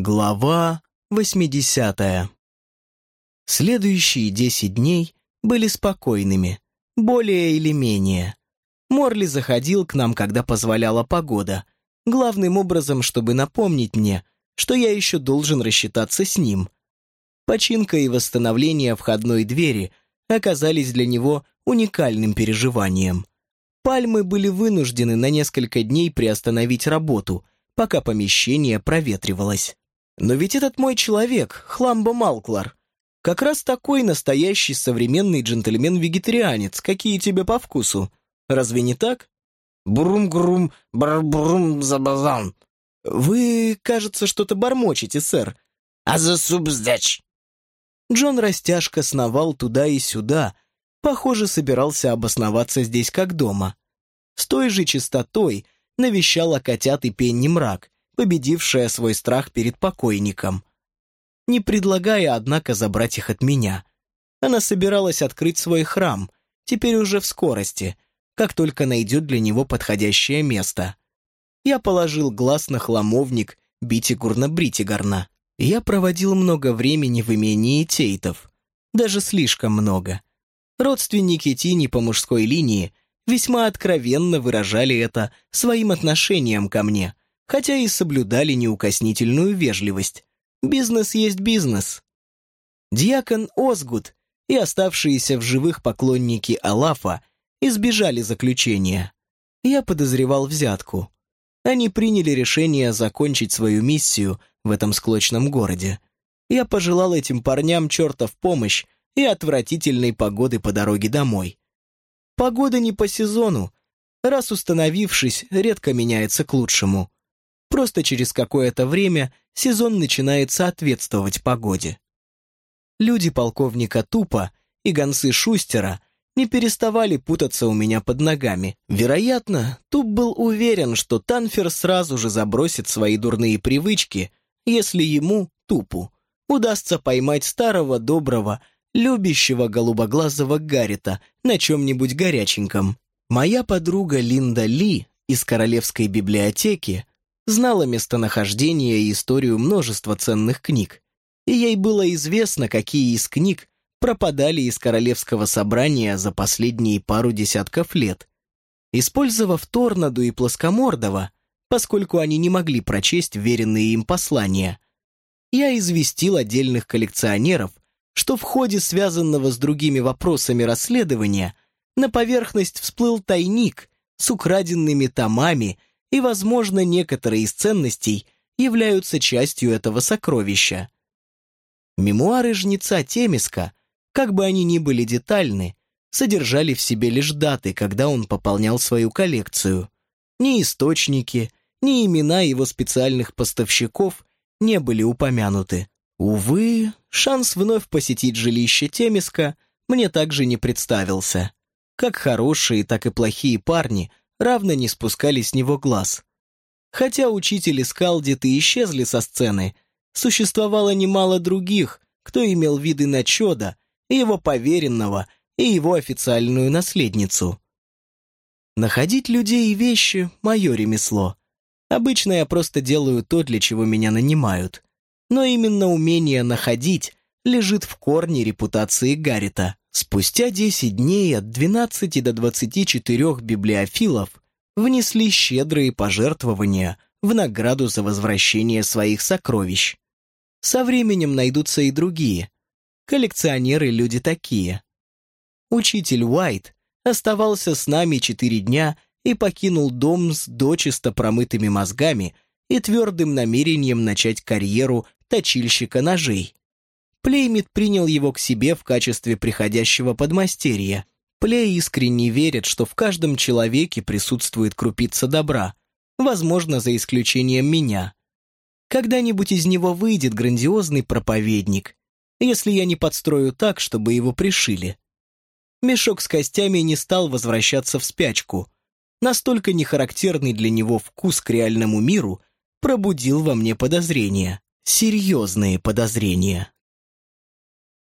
Глава 80 Следующие десять дней были спокойными, более или менее. Морли заходил к нам, когда позволяла погода, главным образом, чтобы напомнить мне, что я еще должен рассчитаться с ним. Починка и восстановление входной двери оказались для него уникальным переживанием. Пальмы были вынуждены на несколько дней приостановить работу, пока помещение проветривалось. Но ведь этот мой человек, Хламба Малклар, как раз такой настоящий современный джентльмен-вегетарианец, какие тебе по вкусу. Разве не так? Брум-грум, бар-брум, забазан. Вы, кажется, что-то бормочете, сэр. А за субздач? Джон растяжка сновал туда и сюда. Похоже, собирался обосноваться здесь как дома. С той же чистотой навещала котят и пенни мрак, победившая свой страх перед покойником. Не предлагая, однако, забрать их от меня. Она собиралась открыть свой храм, теперь уже в скорости, как только найдет для него подходящее место. Я положил глаз на хламовник Битигурна-Бритигарна. Я проводил много времени в имении Тейтов. Даже слишком много. Родственники Тини по мужской линии весьма откровенно выражали это своим отношением ко мне – хотя и соблюдали неукоснительную вежливость. Бизнес есть бизнес. Дьякон Озгуд и оставшиеся в живых поклонники Алафа избежали заключения. Я подозревал взятку. Они приняли решение закончить свою миссию в этом склочном городе. Я пожелал этим парням чертов помощь и отвратительной погоды по дороге домой. Погода не по сезону, раз установившись, редко меняется к лучшему. Просто через какое-то время сезон начинает соответствовать погоде. Люди полковника Тупа и гонцы Шустера не переставали путаться у меня под ногами. Вероятно, Туп был уверен, что Танфер сразу же забросит свои дурные привычки, если ему, Тупу, удастся поймать старого доброго, любящего голубоглазого Гаррита на чем-нибудь горяченьком. Моя подруга Линда Ли из Королевской библиотеки знала местонахождение и историю множества ценных книг, и ей было известно, какие из книг пропадали из королевского собрания за последние пару десятков лет. Использовав Торнаду и Плоскомордова, поскольку они не могли прочесть веренные им послания, я известил отдельных коллекционеров, что в ходе связанного с другими вопросами расследования на поверхность всплыл тайник с украденными томами и, возможно, некоторые из ценностей являются частью этого сокровища. Мемуары жнеца Темиска, как бы они ни были детальны, содержали в себе лишь даты, когда он пополнял свою коллекцию. Ни источники, ни имена его специальных поставщиков не были упомянуты. Увы, шанс вновь посетить жилище Темиска мне также не представился. Как хорошие, так и плохие парни равно не спускали с него глаз. Хотя учители Скалдиты исчезли со сцены, существовало немало других, кто имел виды на Чода, и его поверенного, и его официальную наследницу. Находить людей и вещи — мое ремесло. Обычно я просто делаю то, для чего меня нанимают. Но именно умение находить лежит в корне репутации Гаррита. Спустя 10 дней от 12 до 24 библиофилов внесли щедрые пожертвования в награду за возвращение своих сокровищ. Со временем найдутся и другие. Коллекционеры люди такие. Учитель Уайт оставался с нами четыре дня и покинул дом с дочисто промытыми мозгами и твердым намерением начать карьеру точильщика ножей. Плеймит принял его к себе в качестве приходящего подмастерья. Плей искренне верит, что в каждом человеке присутствует крупица добра, возможно, за исключением меня. Когда-нибудь из него выйдет грандиозный проповедник, если я не подстрою так, чтобы его пришили. Мешок с костями не стал возвращаться в спячку. Настолько нехарактерный для него вкус к реальному миру пробудил во мне подозрения. Серьезные подозрения.